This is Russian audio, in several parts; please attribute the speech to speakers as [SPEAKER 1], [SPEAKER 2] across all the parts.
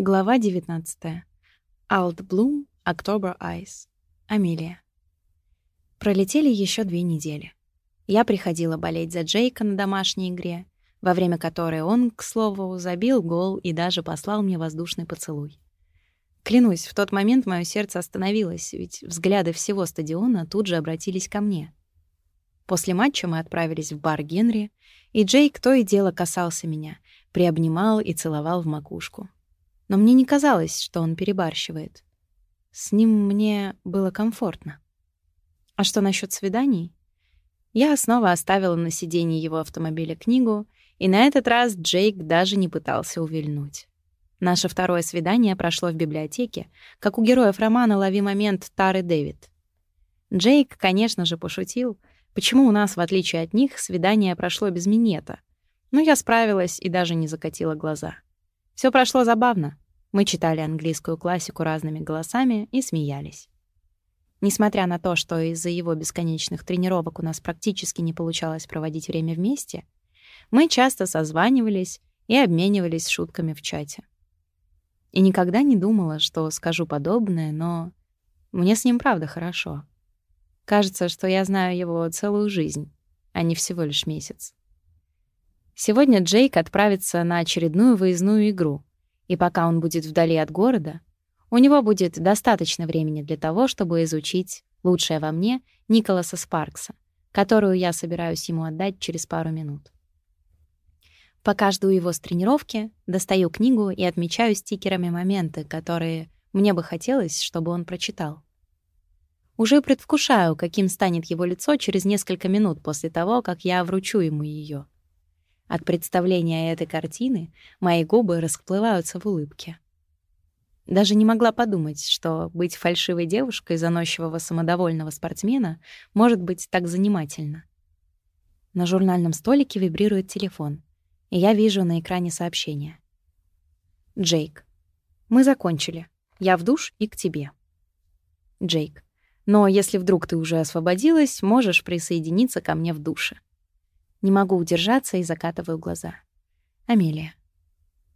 [SPEAKER 1] Глава 19. Alt Bloom, October Ice. Амелия. Пролетели еще две недели. Я приходила болеть за Джейка на домашней игре, во время которой он, к слову, забил гол и даже послал мне воздушный поцелуй. Клянусь, в тот момент мое сердце остановилось, ведь взгляды всего стадиона тут же обратились ко мне. После матча мы отправились в бар Генри, и Джейк то и дело касался меня, приобнимал и целовал в макушку но мне не казалось, что он перебарщивает. С ним мне было комфортно. А что насчет свиданий? Я снова оставила на сиденье его автомобиля книгу, и на этот раз Джейк даже не пытался увильнуть. Наше второе свидание прошло в библиотеке, как у героев романа «Лови момент» Тары Дэвид. Джейк, конечно же, пошутил, почему у нас, в отличие от них, свидание прошло без минета. Но я справилась и даже не закатила глаза. Все прошло забавно. Мы читали английскую классику разными голосами и смеялись. Несмотря на то, что из-за его бесконечных тренировок у нас практически не получалось проводить время вместе, мы часто созванивались и обменивались шутками в чате. И никогда не думала, что скажу подобное, но мне с ним правда хорошо. Кажется, что я знаю его целую жизнь, а не всего лишь месяц. Сегодня Джейк отправится на очередную выездную игру, и пока он будет вдали от города, у него будет достаточно времени для того, чтобы изучить лучшее во мне Николаса Спаркса, которую я собираюсь ему отдать через пару минут. Пока жду его с тренировки, достаю книгу и отмечаю стикерами моменты, которые мне бы хотелось, чтобы он прочитал. Уже предвкушаю, каким станет его лицо через несколько минут после того, как я вручу ему ее. От представления этой картины мои губы расплываются в улыбке. Даже не могла подумать, что быть фальшивой девушкой заносчивого самодовольного спортсмена может быть так занимательно. На журнальном столике вибрирует телефон, и я вижу на экране сообщение. Джейк. Мы закончили. Я в душ и к тебе. Джейк. Но если вдруг ты уже освободилась, можешь присоединиться ко мне в душе. Не могу удержаться и закатываю глаза. Амелия.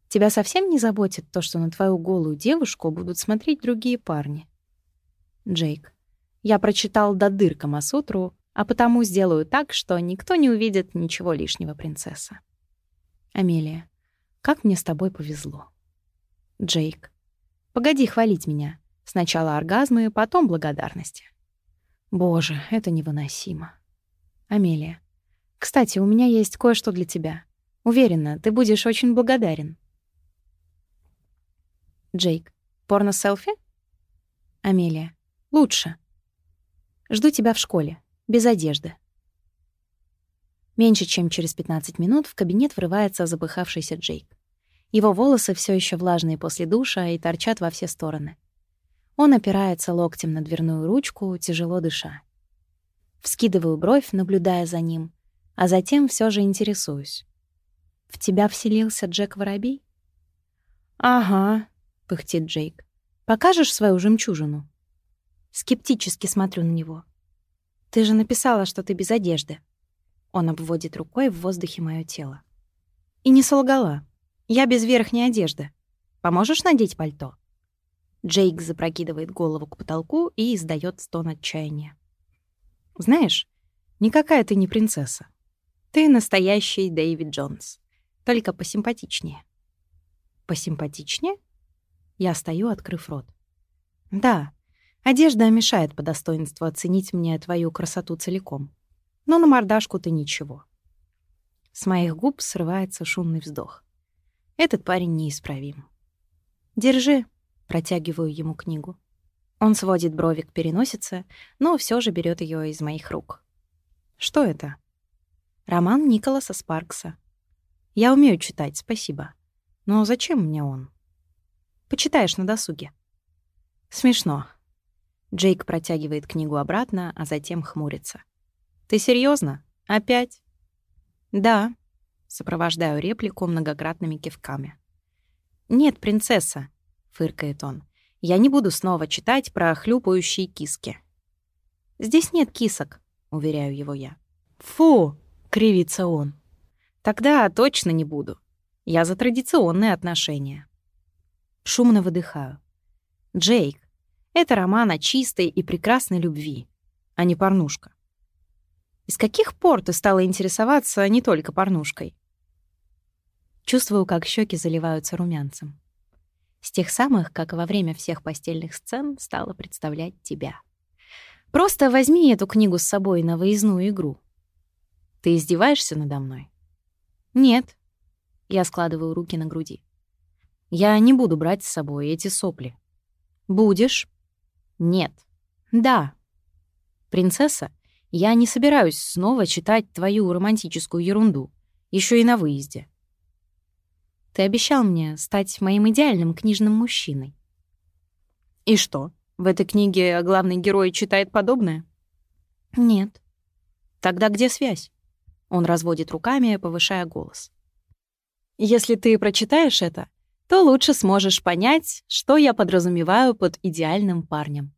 [SPEAKER 1] Тебя совсем не заботит то, что на твою голую девушку будут смотреть другие парни? Джейк. Я прочитал до дыр Камасутру, а потому сделаю так, что никто не увидит ничего лишнего, принцесса. Амелия. Как мне с тобой повезло. Джейк. Погоди хвалить меня. Сначала оргазмы, потом благодарности. Боже, это невыносимо. Амелия. Кстати, у меня есть кое-что для тебя. Уверена, ты будешь очень благодарен. Джейк. Порно-селфи? Амелия. Лучше. Жду тебя в школе. Без одежды. Меньше чем через 15 минут в кабинет врывается запыхавшийся Джейк. Его волосы все еще влажные после душа и торчат во все стороны. Он опирается локтем на дверную ручку, тяжело дыша. Вскидываю бровь, наблюдая за ним, а затем все же интересуюсь. «В тебя вселился Джек Воробей?» «Ага», — пыхтит Джейк. «Покажешь свою жемчужину?» Скептически смотрю на него. «Ты же написала, что ты без одежды». Он обводит рукой в воздухе мое тело. «И не солгала. Я без верхней одежды. Поможешь надеть пальто?» Джейк запрокидывает голову к потолку и издает стон отчаяния. «Знаешь, никакая ты не принцесса. Ты настоящий Дэвид Джонс, только посимпатичнее. Посимпатичнее? Я стою, открыв рот. Да, одежда мешает по достоинству оценить мне твою красоту целиком. Но на мордашку ты ничего. С моих губ срывается шумный вздох. Этот парень неисправим. Держи, протягиваю ему книгу. Он сводит брови к переносице, но все же берет ее из моих рук. Что это? Роман Николаса Спаркса. Я умею читать, спасибо. Но зачем мне он? Почитаешь на досуге. Смешно. Джейк протягивает книгу обратно, а затем хмурится. Ты серьезно? Опять? Да. Сопровождаю реплику многократными кивками. Нет, принцесса, фыркает он. Я не буду снова читать про хлюпающие киски. Здесь нет кисок, уверяю его я. Фу, кривится он. Тогда точно не буду. Я за традиционные отношения. Шумно выдыхаю. Джейк, это роман о чистой и прекрасной любви, а не порнушка. Из каких пор ты стала интересоваться не только порнушкой? Чувствую, как щеки заливаются румянцем. С тех самых, как во время всех постельных сцен стала представлять тебя. Просто возьми эту книгу с собой на выездную игру. Ты издеваешься надо мной? Нет. Я складываю руки на груди. Я не буду брать с собой эти сопли. Будешь? Нет. Да. Принцесса, я не собираюсь снова читать твою романтическую ерунду, еще и на выезде. Ты обещал мне стать моим идеальным книжным мужчиной. И что, в этой книге главный герой читает подобное? Нет. Тогда где связь? Он разводит руками, повышая голос. Если ты прочитаешь это, то лучше сможешь понять, что я подразумеваю под идеальным парнем.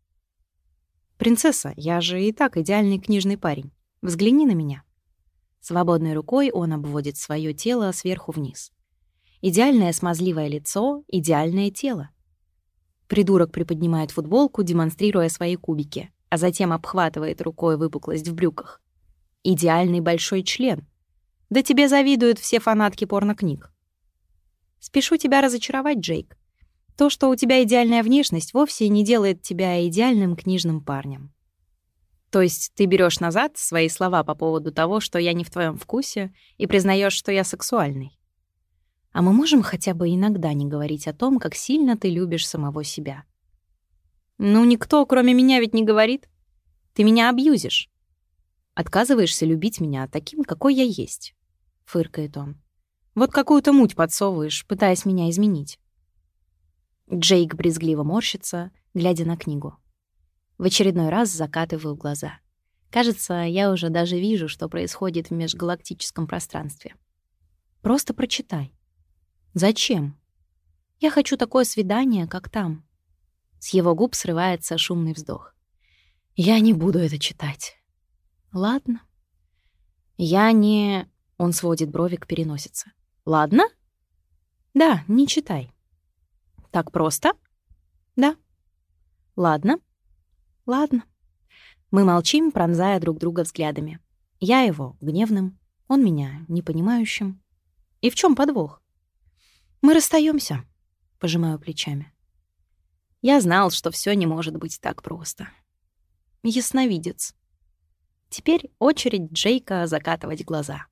[SPEAKER 1] «Принцесса, я же и так идеальный книжный парень. Взгляни на меня». Свободной рукой он обводит свое тело сверху вниз. Идеальное смазливое лицо, идеальное тело. Придурок приподнимает футболку, демонстрируя свои кубики, а затем обхватывает рукой выпуклость в брюках. Идеальный большой член. Да тебе завидуют все фанатки порнокниг. Спешу тебя разочаровать, Джейк. То, что у тебя идеальная внешность, вовсе не делает тебя идеальным книжным парнем. То есть ты берешь назад свои слова по поводу того, что я не в твоем вкусе, и признаешь, что я сексуальный. А мы можем хотя бы иногда не говорить о том, как сильно ты любишь самого себя. Ну, никто, кроме меня, ведь не говорит. Ты меня абьюзишь. Отказываешься любить меня таким, какой я есть, — фыркает он. Вот какую-то муть подсовываешь, пытаясь меня изменить. Джейк брезгливо морщится, глядя на книгу. В очередной раз закатываю глаза. Кажется, я уже даже вижу, что происходит в межгалактическом пространстве. Просто прочитай. Зачем? Я хочу такое свидание, как там. С его губ срывается шумный вздох. Я не буду это читать. Ладно. Я не... Он сводит брови к переносице. Ладно? Да, не читай. Так просто? Да. Ладно. Ладно. Мы молчим, пронзая друг друга взглядами. Я его гневным, он меня непонимающим. И в чем подвох? Мы расстаемся, пожимаю плечами. Я знал, что все не может быть так просто. Ясновидец. Теперь очередь Джейка закатывать глаза.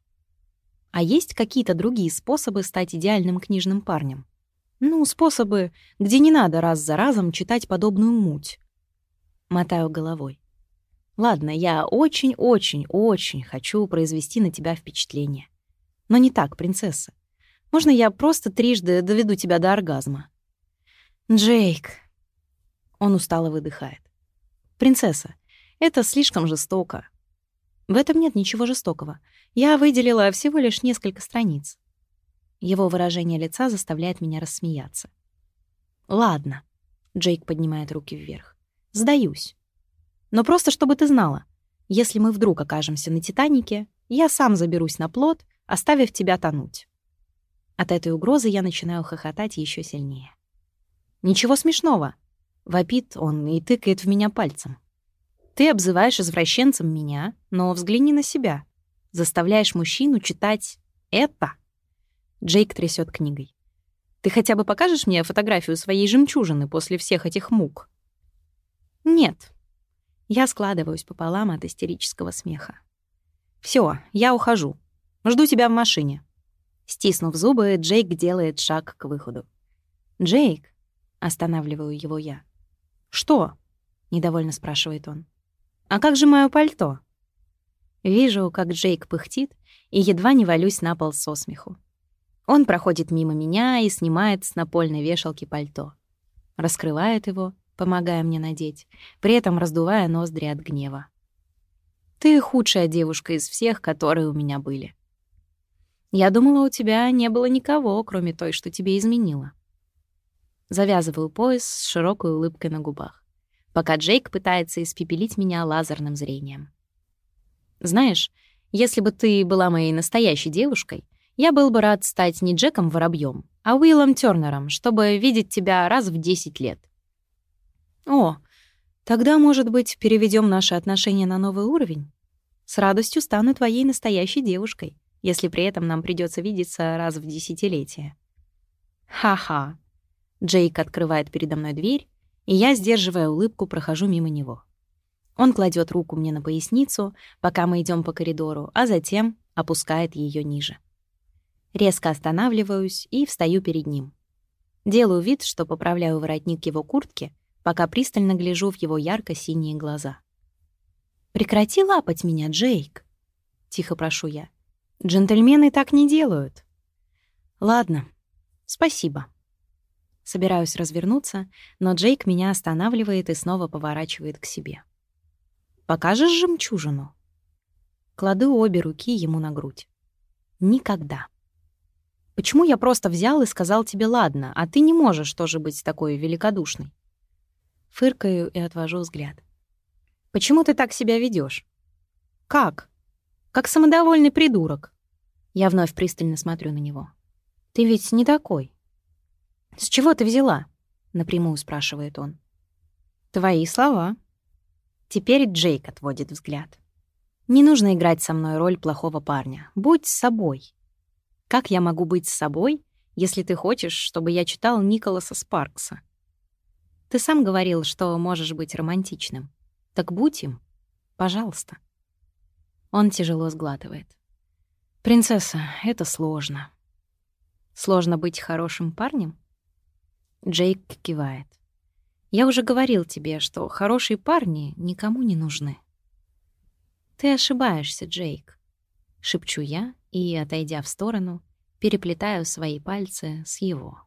[SPEAKER 1] А есть какие-то другие способы стать идеальным книжным парнем? Ну, способы, где не надо раз за разом читать подобную муть. Мотаю головой. Ладно, я очень-очень-очень хочу произвести на тебя впечатление. Но не так, принцесса. Можно я просто трижды доведу тебя до оргазма? Джейк. Он устало выдыхает. Принцесса, это слишком жестоко. В этом нет ничего жестокого. Я выделила всего лишь несколько страниц. Его выражение лица заставляет меня рассмеяться. «Ладно», — Джейк поднимает руки вверх. «Сдаюсь. Но просто чтобы ты знала, если мы вдруг окажемся на Титанике, я сам заберусь на плот, оставив тебя тонуть». От этой угрозы я начинаю хохотать еще сильнее. «Ничего смешного», — вопит он и тыкает в меня пальцем. «Ты обзываешь извращенцем меня, но взгляни на себя. Заставляешь мужчину читать это». Джейк трясет книгой. «Ты хотя бы покажешь мне фотографию своей жемчужины после всех этих мук?» «Нет». Я складываюсь пополам от истерического смеха. Все, я ухожу. Жду тебя в машине». Стиснув зубы, Джейк делает шаг к выходу. «Джейк», — останавливаю его я. «Что?» — недовольно спрашивает он. «А как же мое пальто?» Вижу, как Джейк пыхтит, и едва не валюсь на пол со смеху. Он проходит мимо меня и снимает с напольной вешалки пальто. Раскрывает его, помогая мне надеть, при этом раздувая ноздри от гнева. «Ты худшая девушка из всех, которые у меня были. Я думала, у тебя не было никого, кроме той, что тебе изменила». Завязываю пояс с широкой улыбкой на губах, пока Джейк пытается испепелить меня лазерным зрением. «Знаешь, если бы ты была моей настоящей девушкой, Я был бы рад стать не Джеком Воробьем, а Уиллом Тёрнером, чтобы видеть тебя раз в 10 лет. О, тогда, может быть, переведем наши отношения на новый уровень? С радостью стану твоей настоящей девушкой, если при этом нам придется видеться раз в десятилетие. Ха-ха. Джейк открывает передо мной дверь, и я, сдерживая улыбку, прохожу мимо него. Он кладет руку мне на поясницу, пока мы идем по коридору, а затем опускает ее ниже. Резко останавливаюсь и встаю перед ним. Делаю вид, что поправляю воротник его куртки, пока пристально гляжу в его ярко-синие глаза. «Прекрати лапать меня, Джейк!» — тихо прошу я. «Джентльмены так не делают». «Ладно, спасибо». Собираюсь развернуться, но Джейк меня останавливает и снова поворачивает к себе. «Покажешь жемчужину?» Кладу обе руки ему на грудь. «Никогда». Почему я просто взял и сказал тебе «ладно», а ты не можешь тоже быть такой великодушной? Фыркаю и отвожу взгляд. Почему ты так себя ведешь? Как? Как самодовольный придурок. Я вновь пристально смотрю на него. Ты ведь не такой. С чего ты взяла? Напрямую спрашивает он. Твои слова. Теперь Джейк отводит взгляд. Не нужно играть со мной роль плохого парня. Будь собой. Как я могу быть с собой, если ты хочешь, чтобы я читал Николаса Спаркса? Ты сам говорил, что можешь быть романтичным. Так будь им. Пожалуйста. Он тяжело сглатывает. «Принцесса, это сложно». «Сложно быть хорошим парнем?» Джейк кивает. «Я уже говорил тебе, что хорошие парни никому не нужны». «Ты ошибаешься, Джейк», — шепчу я и, отойдя в сторону, переплетаю свои пальцы с его.